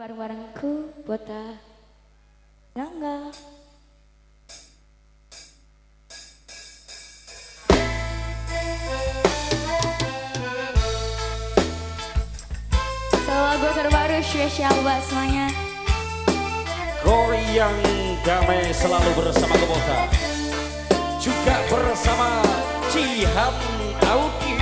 bareng-barengku buat eh, Rangga. So lagu terbaru spesial buat semuanya. Goyang damai selalu bersama Kebota Juga bersama Cihan Auki